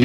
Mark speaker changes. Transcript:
Speaker 1: I